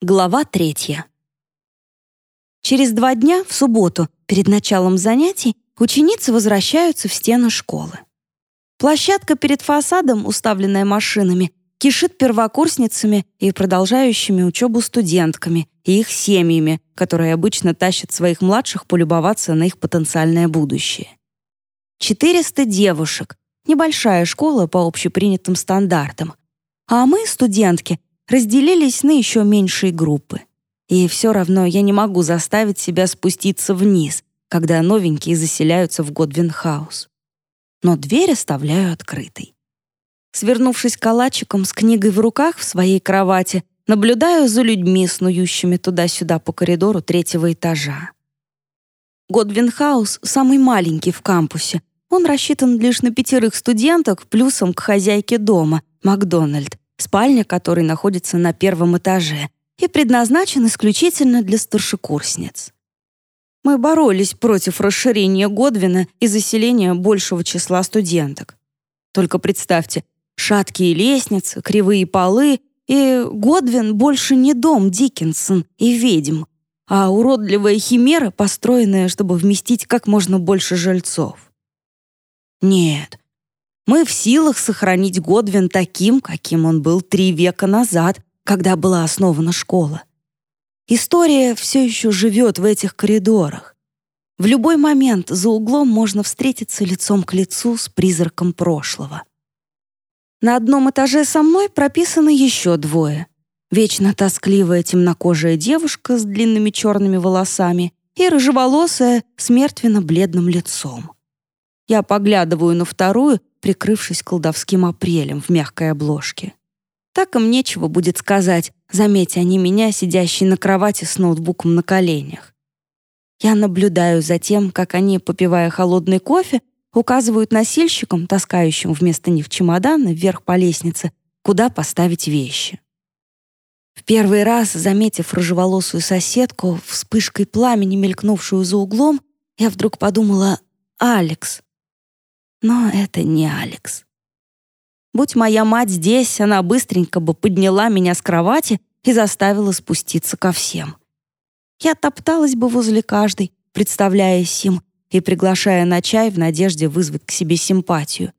Глава третья. Через два дня, в субботу, перед началом занятий, ученицы возвращаются в стены школы. Площадка перед фасадом, уставленная машинами, кишит первокурсницами и продолжающими учебу студентками и их семьями, которые обычно тащат своих младших полюбоваться на их потенциальное будущее. 400 девушек, небольшая школа по общепринятым стандартам. А мы, студентки, разделились на еще меньшие группы. И все равно я не могу заставить себя спуститься вниз, когда новенькие заселяются в Годвинхаус. Но дверь оставляю открытой. Свернувшись калачиком с книгой в руках в своей кровати, наблюдаю за людьми, снующими туда-сюда по коридору третьего этажа. Годвинхаус самый маленький в кампусе. Он рассчитан лишь на пятерых студенток плюсом к хозяйке дома, Макдональд, спальня которой находится на первом этаже и предназначен исключительно для старшекурсниц. Мы боролись против расширения Годвина и заселения большего числа студенток. Только представьте, шаткие лестницы, кривые полы, и Годвин больше не дом Диккенсон и ведьм, а уродливая химера, построенная, чтобы вместить как можно больше жильцов. Нет, мы в силах сохранить Годвин таким, каким он был три века назад, когда была основана школа. История все еще живет в этих коридорах. В любой момент за углом можно встретиться лицом к лицу с призраком прошлого. На одном этаже со мной прописаны еще двое. Вечно тоскливая темнокожая девушка с длинными черными волосами и рыжеволосая с мертвенно-бледным лицом. Я поглядываю на вторую, прикрывшись колдовским апрелем в мягкой обложке. Так им нечего будет сказать, заметя они меня, сидящей на кровати с ноутбуком на коленях. Я наблюдаю за тем, как они, попивая холодный кофе, указывают носильщикам, таскающим вместо них чемоданы вверх по лестнице, куда поставить вещи. В первый раз, заметив рыжеволосую соседку, вспышкой пламени, мелькнувшую за углом, я вдруг подумала «Алекс». Но это не Алекс. Будь моя мать здесь, она быстренько бы подняла меня с кровати и заставила спуститься ко всем. Я топталась бы возле каждой, представляясь им и приглашая на чай в надежде вызвать к себе симпатию.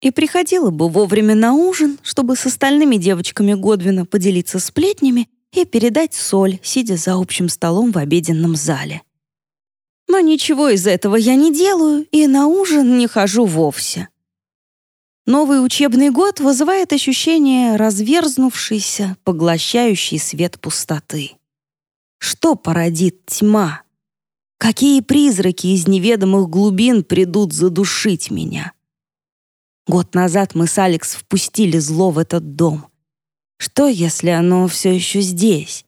И приходила бы вовремя на ужин, чтобы с остальными девочками Годвина поделиться сплетнями и передать соль, сидя за общим столом в обеденном зале. Но ничего из этого я не делаю и на ужин не хожу вовсе. Новый учебный год вызывает ощущение разверзнувшейся, поглощающей свет пустоты. Что породит тьма? Какие призраки из неведомых глубин придут задушить меня? Год назад мы с Алекс впустили зло в этот дом. Что, если оно все еще здесь?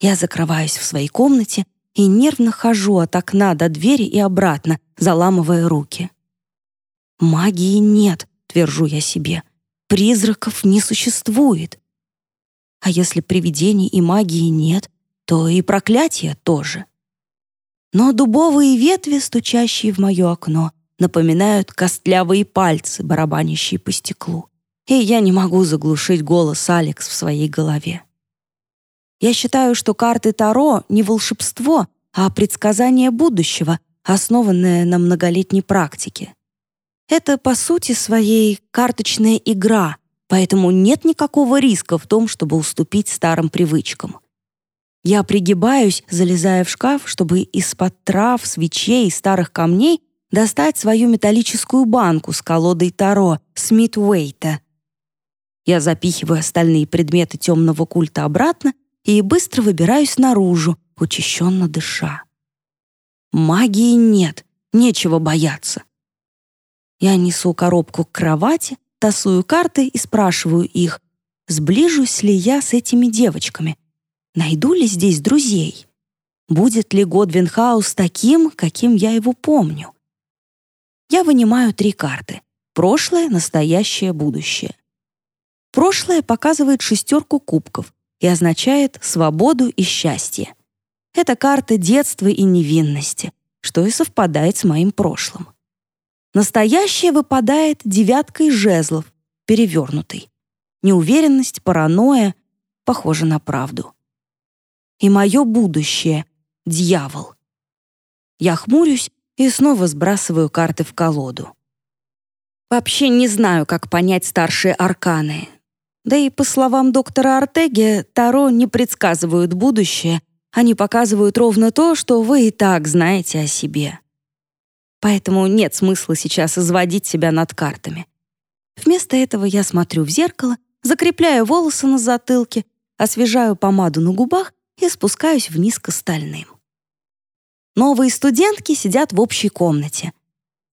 Я закрываюсь в своей комнате и нервно хожу от окна до двери и обратно, заламывая руки. «Магии нет», — твержу я себе. «Призраков не существует». А если привидений и магии нет, то и проклятия тоже. Но дубовые ветви, стучащие в мое окно, напоминают костлявые пальцы, барабанящие по стеклу. И я не могу заглушить голос Алекс в своей голове. Я считаю, что карты Таро не волшебство, а предсказание будущего, основанное на многолетней практике. Это, по сути своей, карточная игра, поэтому нет никакого риска в том, чтобы уступить старым привычкам. Я пригибаюсь, залезая в шкаф, чтобы из-под трав, свечей и старых камней достать свою металлическую банку с колодой Таро Смит Уэйта. Я запихиваю остальные предметы темного культа обратно и быстро выбираюсь наружу, учащенно дыша. Магии нет, нечего бояться. Я несу коробку к кровати, тасую карты и спрашиваю их, сближусь ли я с этими девочками, найду ли здесь друзей, будет ли Годвинхаус таким, каким я его помню. Я вынимаю три карты — прошлое, настоящее, будущее. Прошлое показывает шестерку кубков, и означает свободу и счастье. Это карта детства и невинности, что и совпадает с моим прошлым. Настоящее выпадает девяткой жезлов, перевернутой. Неуверенность, паранойя, похоже на правду. и мое будущее — дьявол. Я хмурюсь и снова сбрасываю карты в колоду. Вообще не знаю, как понять старшие арканы. Да и по словам доктора Артеги, Таро не предсказывают будущее, они показывают ровно то, что вы и так знаете о себе. Поэтому нет смысла сейчас изводить себя над картами. Вместо этого я смотрю в зеркало, закрепляю волосы на затылке, освежаю помаду на губах и спускаюсь вниз к остальным. Новые студентки сидят в общей комнате.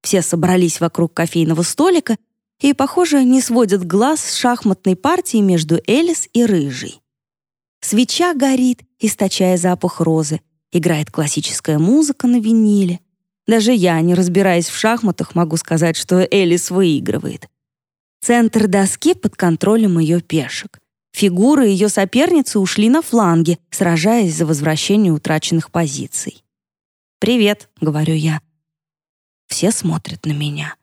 Все собрались вокруг кофейного столика и, похоже, не сводят глаз с шахматной партии между Элис и Рыжей. Свеча горит, источая запах розы. Играет классическая музыка на виниле. Даже я, не разбираясь в шахматах, могу сказать, что Элис выигрывает. Центр доски под контролем ее пешек. Фигуры ее соперницы ушли на фланги, сражаясь за возвращение утраченных позиций. «Привет», — говорю я. Все смотрят на меня.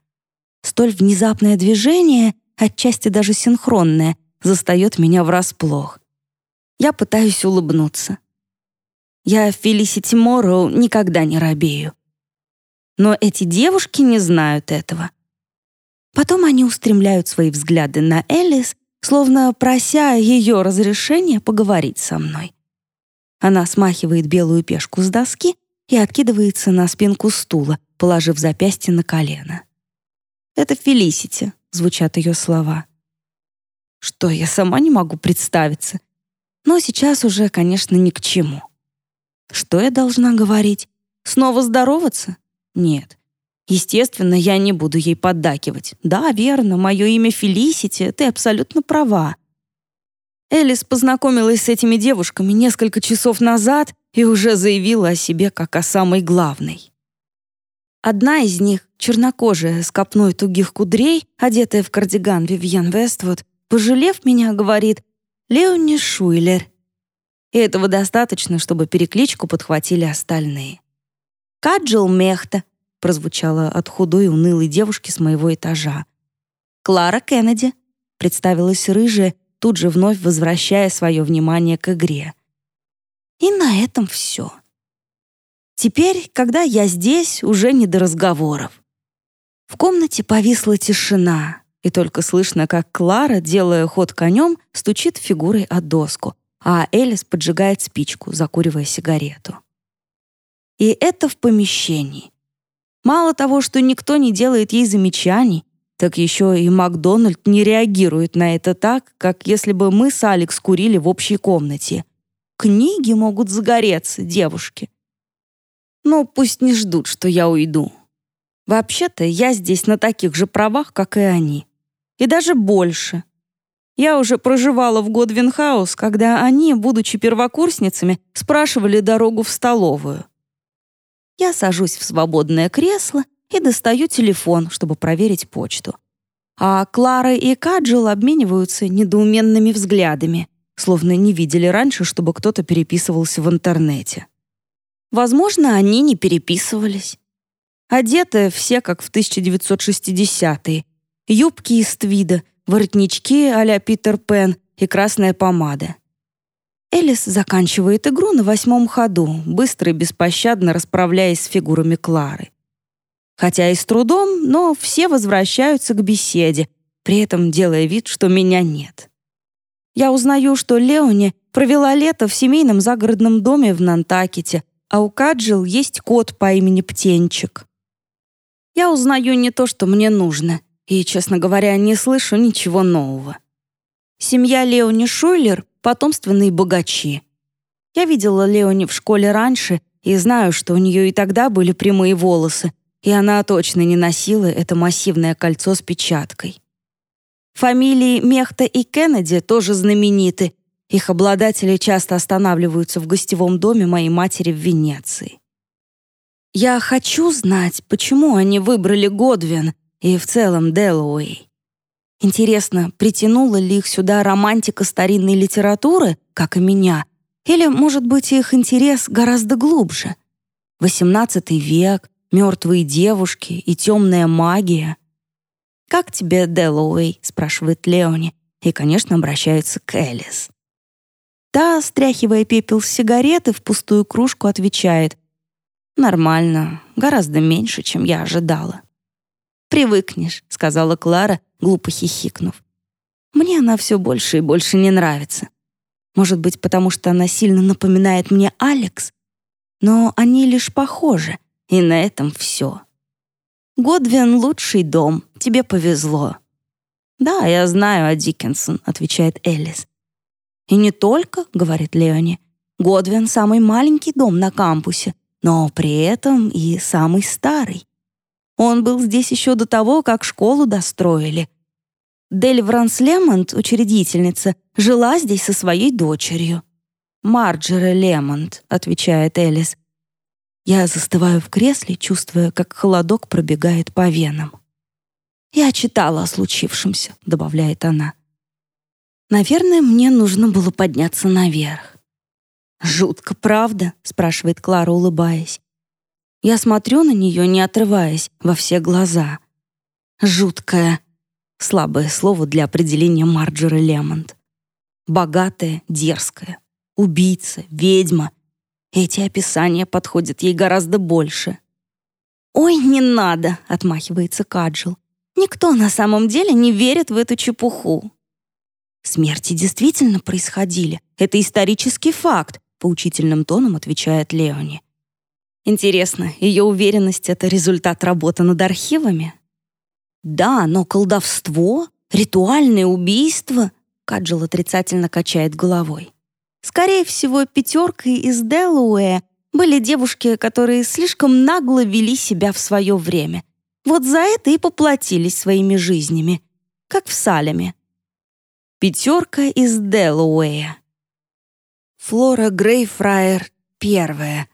Столь внезапное движение, отчасти даже синхронное, застает меня врасплох. Я пытаюсь улыбнуться. Я Фелисити Морроу никогда не робею. Но эти девушки не знают этого. Потом они устремляют свои взгляды на Элис, словно прося ее разрешения поговорить со мной. Она смахивает белую пешку с доски и откидывается на спинку стула, положив запястье на колено. «Это Фелисити», — звучат ее слова. Что, я сама не могу представиться. Но сейчас уже, конечно, ни к чему. Что я должна говорить? Снова здороваться? Нет. Естественно, я не буду ей поддакивать. Да, верно, мое имя Фелисити, ты абсолютно права. Элис познакомилась с этими девушками несколько часов назад и уже заявила о себе как о самой главной. Одна из них, чернокожая, с копной тугих кудрей, одетая в кардиган Вивьен Вествуд, пожалев меня, говорит «Леони Шуйлер». И этого достаточно, чтобы перекличку подхватили остальные. «Каджил Мехта», прозвучало от худой унылой девушки с моего этажа. «Клара Кеннеди», — представилась рыжая, тут же вновь возвращая свое внимание к игре. И на этом все. Теперь, когда я здесь, уже не до разговоров. В комнате повисла тишина, и только слышно, как Клара, делая ход конем, стучит фигурой о доску, а Элис поджигает спичку, закуривая сигарету. И это в помещении. Мало того, что никто не делает ей замечаний, так еще и Макдональд не реагирует на это так, как если бы мы с Алекс курили в общей комнате. Книги могут загореться, девушки. Ну, пусть не ждут, что я уйду. Вообще-то я здесь на таких же правах, как и они. И даже больше. Я уже проживала в Годвинхаус, когда они, будучи первокурсницами, спрашивали дорогу в столовую. Я сажусь в свободное кресло и достаю телефон, чтобы проверить почту. А Клара и Каджил обмениваются недоуменными взглядами, словно не видели раньше, чтобы кто-то переписывался в интернете. Возможно, они не переписывались. Одеты все как в 1960-е. Юбки из твида, воротнички а-ля Питер Пен и красная помада. Элис заканчивает игру на восьмом ходу, быстро и беспощадно расправляясь с фигурами Клары. Хотя и с трудом, но все возвращаются к беседе, при этом делая вид, что меня нет. Я узнаю, что Леони провела лето в семейном загородном доме в Нантакете, а у Каджил есть кот по имени Птенчик. Я узнаю не то, что мне нужно, и, честно говоря, не слышу ничего нового. Семья Леони Шуйлер — потомственные богачи. Я видела Леони в школе раньше и знаю, что у нее и тогда были прямые волосы, и она точно не носила это массивное кольцо с печаткой. Фамилии Мехта и Кеннеди тоже знамениты. Их обладатели часто останавливаются в гостевом доме моей матери в Венеции. Я хочу знать, почему они выбрали Годвин и в целом Дэллоуэй. Интересно, притянула ли их сюда романтика старинной литературы, как и меня, или, может быть, их интерес гораздо глубже? XVIII век, мертвые девушки и темная магия. «Как тебе, Дэллоуэй?» — спрашивает Леони, и, конечно, обращается к Элис. Та, стряхивая пепел с сигареты, в пустую кружку отвечает. «Нормально, гораздо меньше, чем я ожидала». «Привыкнешь», — сказала Клара, глупо хихикнув. «Мне она все больше и больше не нравится. Может быть, потому что она сильно напоминает мне Алекс? Но они лишь похожи, и на этом все. Годвин — лучший дом, тебе повезло». «Да, я знаю о Диккенсон», — отвечает Элис. «И не только», — говорит Леони. «Годвин — самый маленький дом на кампусе, но при этом и самый старый. Он был здесь еще до того, как школу достроили. Дель Вранс Лемонт, учредительница, жила здесь со своей дочерью. «Марджери Лемонт», — отвечает Элис. Я застываю в кресле, чувствуя, как холодок пробегает по венам. «Я читала о случившемся», — добавляет она. «Наверное, мне нужно было подняться наверх». «Жутко, правда?» — спрашивает Клара, улыбаясь. Я смотрю на нее, не отрываясь, во все глаза. Жуткая. Слабое слово для определения Марджоры Лемонт. Богатая, дерзкая, убийца, ведьма. Эти описания подходят ей гораздо больше. «Ой, не надо!» — отмахивается Каджил. «Никто на самом деле не верит в эту чепуху». «Смерти действительно происходили. Это исторический факт», — поучительным тоном отвечает Леони. Интересно, ее уверенность — это результат работы над архивами? Да, но колдовство, ритуальное убийство... Каджил отрицательно качает головой. Скорее всего, пятеркой из Делуэя были девушки, которые слишком нагло вели себя в свое время. Вот за это и поплатились своими жизнями, как в Салеме. Пятерка из Делуэя. Флора Грейфрайер первая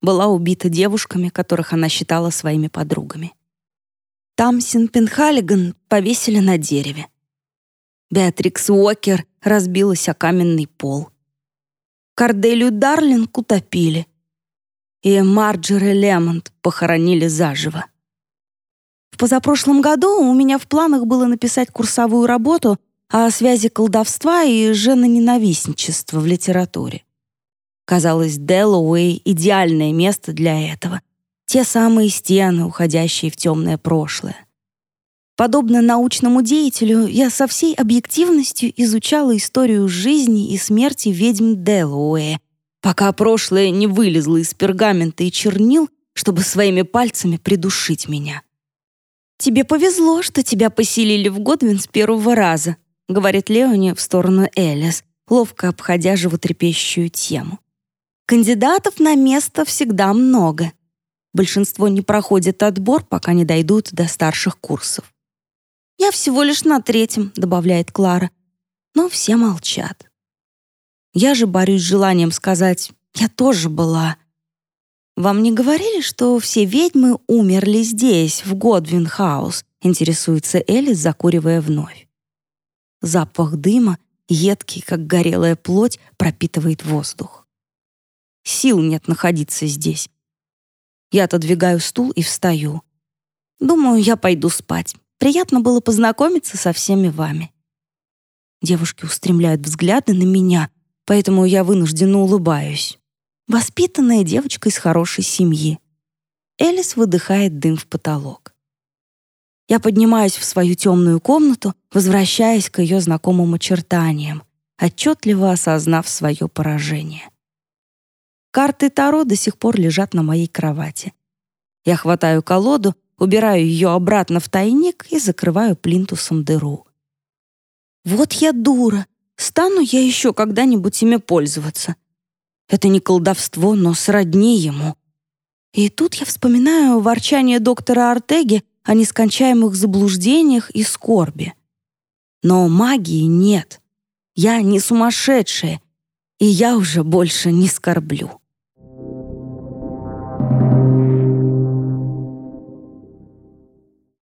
была убита девушками, которых она считала своими подругами. Тамсин Пенхалиган повесили на дереве. Беатрикс Уокер разбилась о каменный пол. Карделию Дарлинг утопили. И Марджери Лемонт похоронили заживо. В позапрошлом году у меня в планах было написать курсовую работу о связи колдовства и женоненавистничества в литературе. Казалось, Дэллоуэй — идеальное место для этого. Те самые стены, уходящие в темное прошлое. Подобно научному деятелю, я со всей объективностью изучала историю жизни и смерти ведьм Дэллоуэя, пока прошлое не вылезло из пергамента и чернил, чтобы своими пальцами придушить меня. «Тебе повезло, что тебя поселили в Годвин с первого раза», говорит Леони в сторону Элис, ловко обходя животрепещущую тему. Кандидатов на место всегда много. Большинство не проходит отбор, пока не дойдут до старших курсов. «Я всего лишь на третьем», — добавляет Клара. Но все молчат. Я же борюсь с желанием сказать «я тоже была». «Вам не говорили, что все ведьмы умерли здесь, в Годвин-хаус?» — интересуется Элис, закуривая вновь. Запах дыма, едкий, как горелая плоть, пропитывает воздух. Сил нет находиться здесь. Я отодвигаю стул и встаю. Думаю, я пойду спать. Приятно было познакомиться со всеми вами. Девушки устремляют взгляды на меня, поэтому я вынужденно улыбаюсь. Воспитанная девочка из хорошей семьи. Элис выдыхает дым в потолок. Я поднимаюсь в свою темную комнату, возвращаясь к ее знакомым очертаниям, отчетливо осознав свое поражение. Карты Таро до сих пор лежат на моей кровати. Я хватаю колоду, убираю ее обратно в тайник и закрываю плинтусом дыру. Вот я дура. Стану я еще когда-нибудь ими пользоваться. Это не колдовство, но сродни ему. И тут я вспоминаю ворчание доктора Артеги о нескончаемых заблуждениях и скорби. Но магии нет. Я не сумасшедшая, и я уже больше не скорблю.